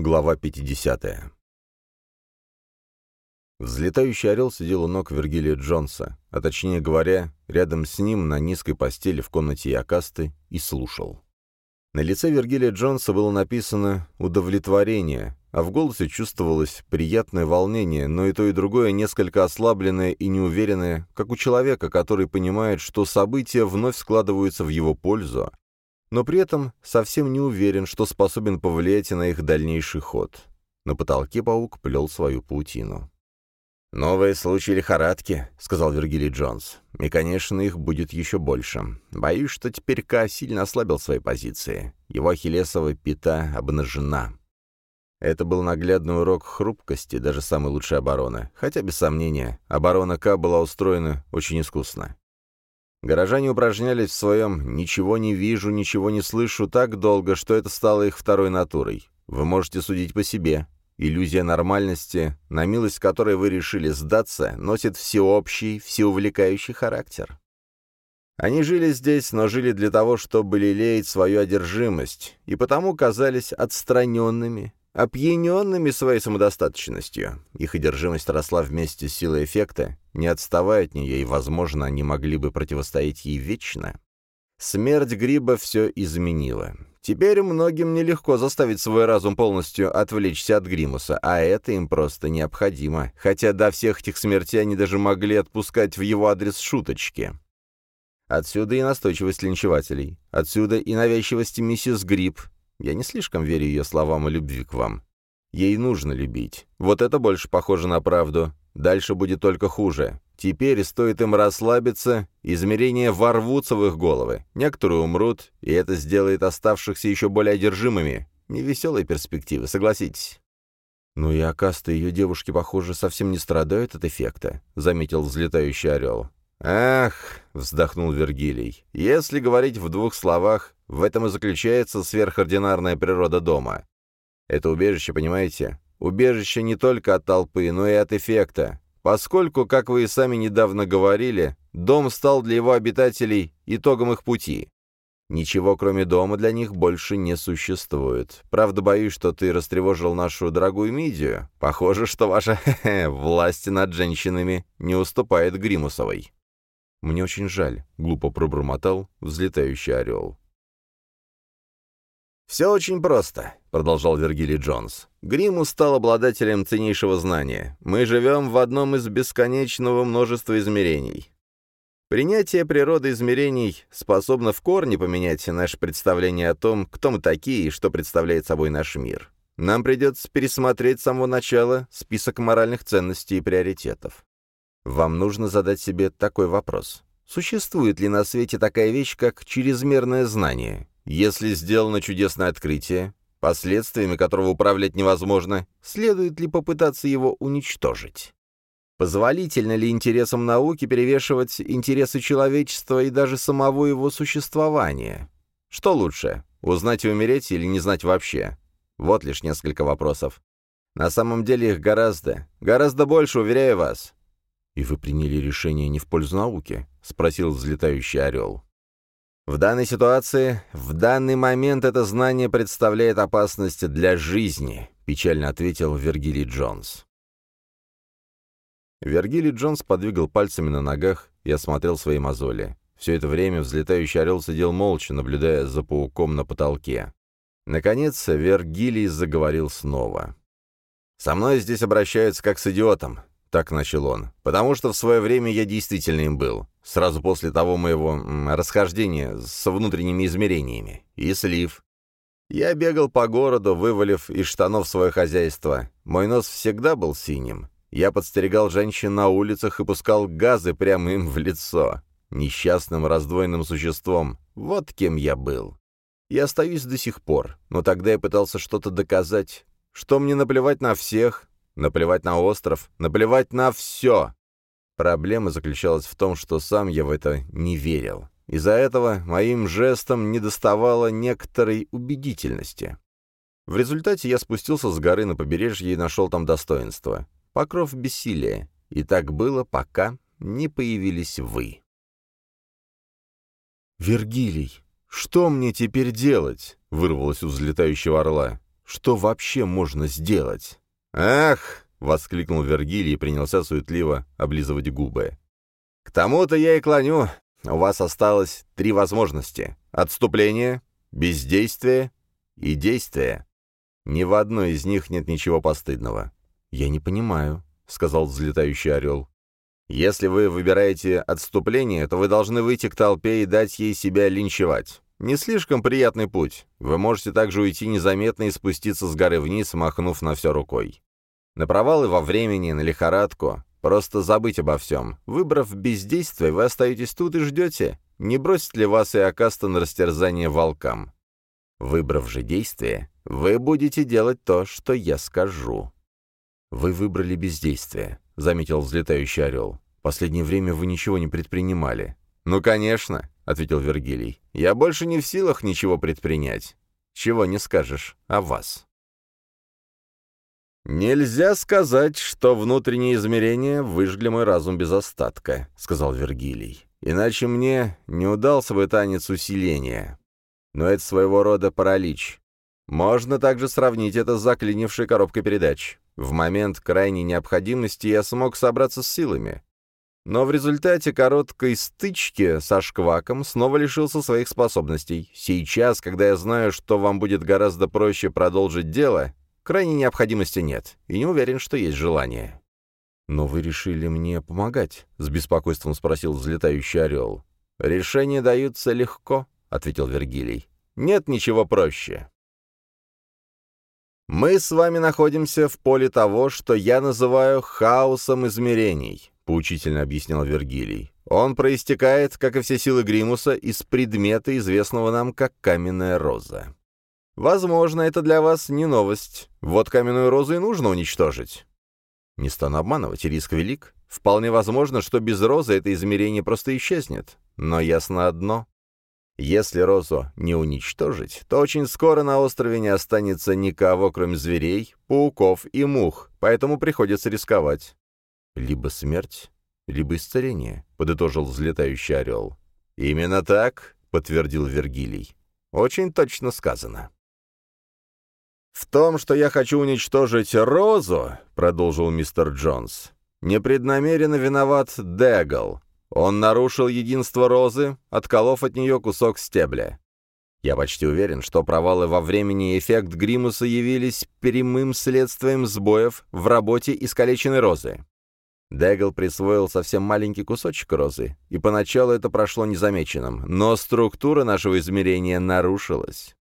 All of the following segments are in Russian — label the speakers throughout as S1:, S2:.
S1: Глава 50. Взлетающий орел сидел у ног Вергилия Джонса, а точнее говоря, рядом с ним на низкой постели в комнате Якасты и слушал. На лице Вергилия Джонса было написано «удовлетворение», а в голосе чувствовалось приятное волнение, но и то, и другое несколько ослабленное и неуверенное, как у человека, который понимает, что события вновь складываются в его пользу, но при этом совсем не уверен, что способен повлиять на их дальнейший ход. На потолке паук плел свою паутину. «Новые случаи лихорадки», — сказал Вергилий Джонс. «И, конечно, их будет еще больше. Боюсь, что теперь Ка сильно ослабил свои позиции. Его ахиллесова пята обнажена». Это был наглядный урок хрупкости даже самой лучшей обороны, хотя, без сомнения, оборона К была устроена очень искусно. Горожане упражнялись в своем «ничего не вижу, ничего не слышу» так долго, что это стало их второй натурой. Вы можете судить по себе. Иллюзия нормальности, на милость которой вы решили сдаться, носит всеобщий, всеувлекающий характер. Они жили здесь, но жили для того, чтобы лелеять свою одержимость, и потому казались отстраненными, опьяненными своей самодостаточностью. Их одержимость росла вместе с силой эффекта, не отставая от нее, и, возможно, они могли бы противостоять ей вечно. Смерть Гриба все изменила. Теперь многим нелегко заставить свой разум полностью отвлечься от Гримуса, а это им просто необходимо, хотя до всех этих смертей они даже могли отпускать в его адрес шуточки. Отсюда и настойчивость линчевателей, отсюда и навязчивость миссис Гриб. Я не слишком верю ее словам о любви к вам. Ей нужно любить. Вот это больше похоже на правду. Дальше будет только хуже. Теперь стоит им расслабиться, измерения ворвутся в их головы. Некоторые умрут, и это сделает оставшихся еще более одержимыми. Невеселые перспективы, согласитесь. «Ну и Акаста и ее девушки, похоже, совсем не страдают от эффекта», — заметил взлетающий орел. «Ах», — вздохнул Вергилий, — «если говорить в двух словах, в этом и заключается сверхординарная природа дома. Это убежище, понимаете? Убежище не только от толпы, но и от эффекта. Поскольку, как вы и сами недавно говорили, дом стал для его обитателей итогом их пути. Ничего, кроме дома, для них больше не существует. Правда, боюсь, что ты растревожил нашу дорогую Мидию. Похоже, что ваша власть над женщинами не уступает Гримусовой. Мне очень жаль, — глупо пробормотал взлетающий орел. «Все очень просто», — продолжал Вергилий Джонс. «Гримус стал обладателем ценнейшего знания. Мы живем в одном из бесконечного множества измерений. Принятие природы измерений способно в корне поменять наше представление о том, кто мы такие и что представляет собой наш мир. Нам придется пересмотреть с самого начала список моральных ценностей и приоритетов. Вам нужно задать себе такой вопрос. Существует ли на свете такая вещь, как чрезмерное знание? Если сделано чудесное открытие, последствиями которого управлять невозможно, следует ли попытаться его уничтожить? Позволительно ли интересам науки перевешивать интересы человечества и даже самого его существования? Что лучше, узнать и умереть или не знать вообще? Вот лишь несколько вопросов. На самом деле их гораздо, гораздо больше, уверяю вас. «И вы приняли решение не в пользу науки?» — спросил взлетающий орел. В данной ситуации, в данный момент это знание представляет опасность для жизни, печально ответил Вергилий Джонс. Вергилий Джонс подвигал пальцами на ногах и осмотрел свои мозоли. Все это время взлетающий орел сидел молча, наблюдая за пауком на потолке. Наконец, Вергилий заговорил снова. «Со мной здесь обращаются как с идиотом», — так начал он, — «потому что в свое время я действительно им был сразу после того моего расхождения с внутренними измерениями, и слив. Я бегал по городу, вывалив из штанов свое хозяйство. Мой нос всегда был синим. Я подстерегал женщин на улицах и пускал газы прямо им в лицо. Несчастным раздвоенным существом. Вот кем я был. Я остаюсь до сих пор, но тогда я пытался что-то доказать. Что мне наплевать на всех, наплевать на остров, наплевать на все. Проблема заключалась в том, что сам я в это не верил. Из-за этого моим жестом недоставало некоторой убедительности. В результате я спустился с горы на побережье и нашел там достоинство. Покров бессилия. И так было, пока не появились вы. «Вергилий, что мне теперь делать?» — вырвалось у взлетающего орла. что вообще можно сделать?» «Ах!» — воскликнул Вергилий и принялся суетливо облизывать губы. «К тому-то я и клоню. У вас осталось три возможности. Отступление, бездействие и действие. Ни в одной из них нет ничего постыдного». «Я не понимаю», — сказал взлетающий орел. «Если вы выбираете отступление, то вы должны выйти к толпе и дать ей себя линчевать. Не слишком приятный путь. Вы можете также уйти незаметно и спуститься с горы вниз, махнув на все рукой. На провалы во времени, на лихорадку. Просто забыть обо всем. Выбрав бездействие, вы остаетесь тут и ждете. Не бросит ли вас и Акаста на растерзание волкам? Выбрав же действие, вы будете делать то, что я скажу. «Вы выбрали бездействие», — заметил взлетающий орел. «Последнее время вы ничего не предпринимали». «Ну, конечно ответил Вергилий. «Я больше не в силах ничего предпринять. Чего не скажешь о вас». «Нельзя сказать, что внутренние измерения выжгли мой разум без остатка», — сказал Вергилий. «Иначе мне не удался бы танец усиления. Но это своего рода паралич. Можно также сравнить это с заклинившей коробкой передач. В момент крайней необходимости я смог собраться с силами. Но в результате короткой стычки со Шкваком снова лишился своих способностей. Сейчас, когда я знаю, что вам будет гораздо проще продолжить дело, крайней необходимости нет, и не уверен, что есть желание. «Но вы решили мне помогать?» — с беспокойством спросил взлетающий орел. «Решения даются легко», — ответил Вергилий. «Нет ничего проще». «Мы с вами находимся в поле того, что я называю хаосом измерений поучительно объяснял Вергилий. «Он проистекает, как и все силы Гримуса, из предмета, известного нам как каменная роза. Возможно, это для вас не новость. Вот каменную розу и нужно уничтожить». Не стану обманывать, риск велик. Вполне возможно, что без розы это измерение просто исчезнет. Но ясно одно. Если розу не уничтожить, то очень скоро на острове не останется никого, кроме зверей, пауков и мух, поэтому приходится рисковать. «Либо смерть, либо исцеление», — подытожил взлетающий орел. «Именно так», — подтвердил Вергилий. «Очень точно сказано». «В том, что я хочу уничтожить Розу», — продолжил мистер Джонс, — «непреднамеренно виноват Дегл. Он нарушил единство Розы, отколов от нее кусок стебля. Я почти уверен, что провалы во времени и эффект Гримуса явились прямым следствием сбоев в работе искалеченной Розы. Дэгл присвоил совсем маленький кусочек розы, и поначалу это прошло незамеченным, но структура нашего измерения нарушилась.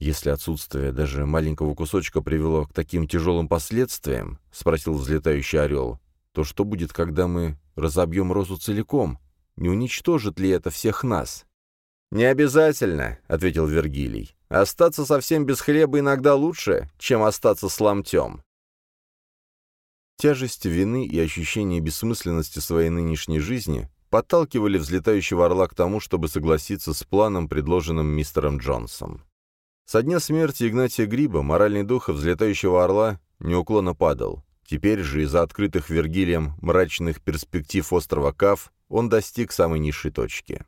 S1: «Если отсутствие даже маленького кусочка привело к таким тяжелым последствиям, — спросил взлетающий орел, — то что будет, когда мы разобьем розу целиком? Не уничтожит ли это всех нас?» «Не обязательно», — ответил Вергилий. «Остаться совсем без хлеба иногда лучше, чем остаться с ломтем. Тяжесть вины и ощущение бессмысленности своей нынешней жизни подталкивали взлетающего орла к тому, чтобы согласиться с планом, предложенным мистером Джонсом. Со дня смерти Игнатия Гриба моральный дух взлетающего орла неуклонно падал. Теперь же из-за открытых Вергилием мрачных перспектив острова Кав он достиг самой низшей точки.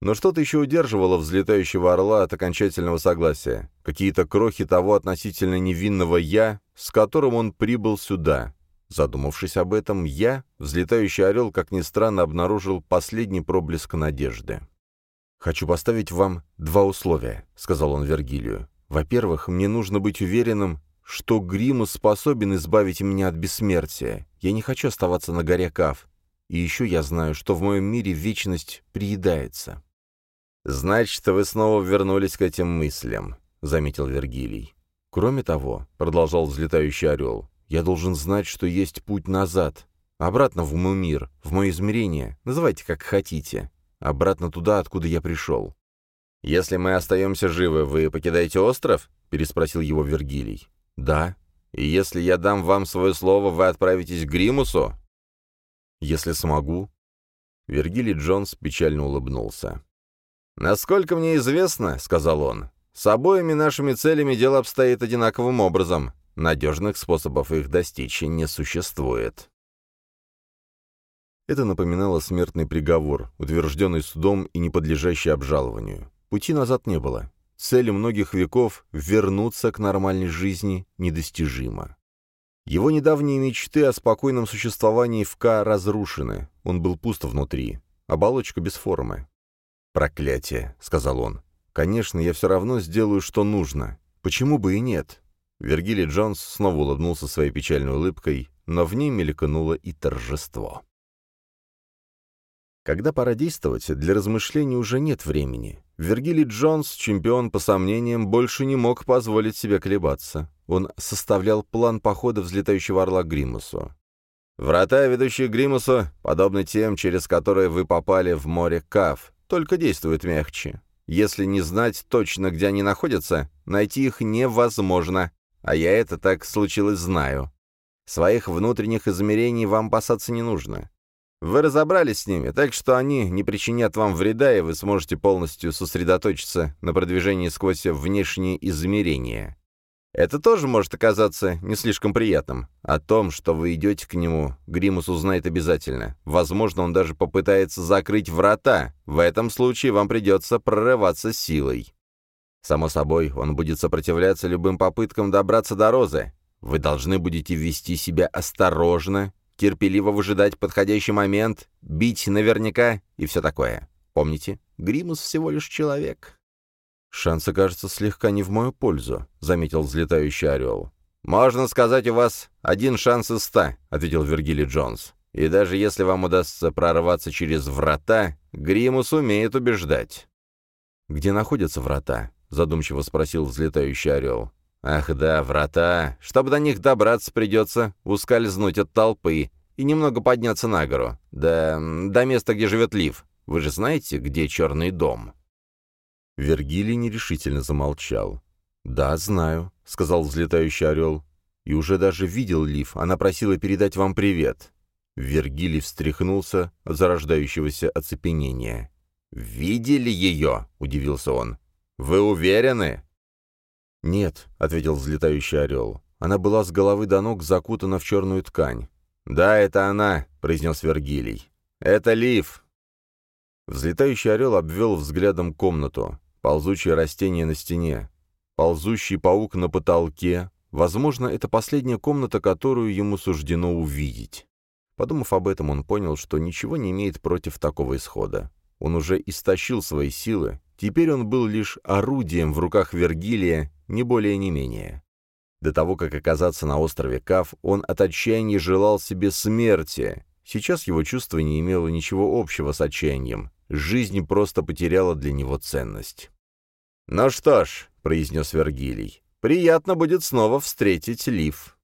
S1: Но что-то еще удерживало взлетающего орла от окончательного согласия. Какие-то крохи того относительно невинного «я», с которым он прибыл сюда, Задумавшись об этом, я, взлетающий орел, как ни странно, обнаружил последний проблеск надежды. «Хочу поставить вам два условия», — сказал он Вергилию. «Во-первых, мне нужно быть уверенным, что Гримус способен избавить меня от бессмертия. Я не хочу оставаться на горе Кав. И еще я знаю, что в моем мире вечность приедается». «Значит, вы снова вернулись к этим мыслям», — заметил Вергилий. «Кроме того», — продолжал взлетающий орел, я должен знать, что есть путь назад. Обратно в мой мир, в мое измерение. Называйте как хотите. Обратно туда, откуда я пришел. «Если мы остаемся живы, вы покидаете остров?» — переспросил его Вергилий. «Да. И если я дам вам свое слово, вы отправитесь к Гримусу?» «Если смогу». Вергилий Джонс печально улыбнулся. «Насколько мне известно, — сказал он, — с обоими нашими целями дело обстоит одинаковым образом. Надежных способов их достичь не существует. Это напоминало смертный приговор, утвержденный судом и не подлежащий обжалованию. Пути назад не было. цель многих веков — вернуться к нормальной жизни недостижима. Его недавние мечты о спокойном существовании в К разрушены, он был пуст внутри, оболочка без формы. «Проклятие», — сказал он. «Конечно, я все равно сделаю, что нужно. Почему бы и нет?» Вергилий Джонс снова улыбнулся своей печальной улыбкой, но в ней мелькнуло и торжество. Когда пора действовать, для размышлений уже нет времени. Вергилий Джонс, чемпион по сомнениям, больше не мог позволить себе колебаться. Он составлял план похода взлетающего орла к Гримусу. «Врата, ведущие к Гримусу, подобны тем, через которые вы попали в море Кав, только действуют мягче. Если не знать точно, где они находятся, найти их невозможно, а я это так случилось знаю. Своих внутренних измерений вам опасаться не нужно. Вы разобрались с ними, так что они не причинят вам вреда, и вы сможете полностью сосредоточиться на продвижении сквозь внешние измерения. Это тоже может оказаться не слишком приятным. О том, что вы идете к нему, Гримус узнает обязательно. Возможно, он даже попытается закрыть врата. В этом случае вам придется прорываться силой. Само собой, он будет сопротивляться любым попыткам добраться до Розы. Вы должны будете вести себя осторожно, терпеливо выжидать подходящий момент, бить наверняка и все такое. Помните, Гримус всего лишь человек. «Шансы, кажется, слегка не в мою пользу», — заметил взлетающий орел. «Можно сказать, у вас один шанс из ста», — ответил Вергилий Джонс. «И даже если вам удастся прорваться через врата, Гримус умеет убеждать». «Где находятся врата?» — задумчиво спросил взлетающий орел. «Ах да, врата. Чтобы до них добраться, придется ускользнуть от толпы и немного подняться на гору. До... до места, где живет Лив. Вы же знаете, где черный дом?» Вергилий нерешительно замолчал. «Да, знаю», — сказал взлетающий орел. «И уже даже видел Лив. Она просила передать вам привет». Вергилий встряхнулся от зарождающегося оцепенения. «Видели ее?» — удивился он. «Вы уверены?» «Нет», — ответил взлетающий орел. Она была с головы до ног закутана в черную ткань. «Да, это она», — произнес Вергилий. «Это Лив». Взлетающий орел обвел взглядом комнату ползучее растение на стене, ползущий паук на потолке. Возможно, это последняя комната, которую ему суждено увидеть. Подумав об этом, он понял, что ничего не имеет против такого исхода. Он уже истощил свои силы, теперь он был лишь орудием в руках Вергилия, не более не менее. До того, как оказаться на острове Кав, он от отчаяния желал себе смерти. Сейчас его чувство не имело ничего общего с отчаянием. Жизнь просто потеряла для него ценность. «Ну что ж», — произнес Вергилий, — «приятно будет снова встретить Лив».